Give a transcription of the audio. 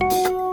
you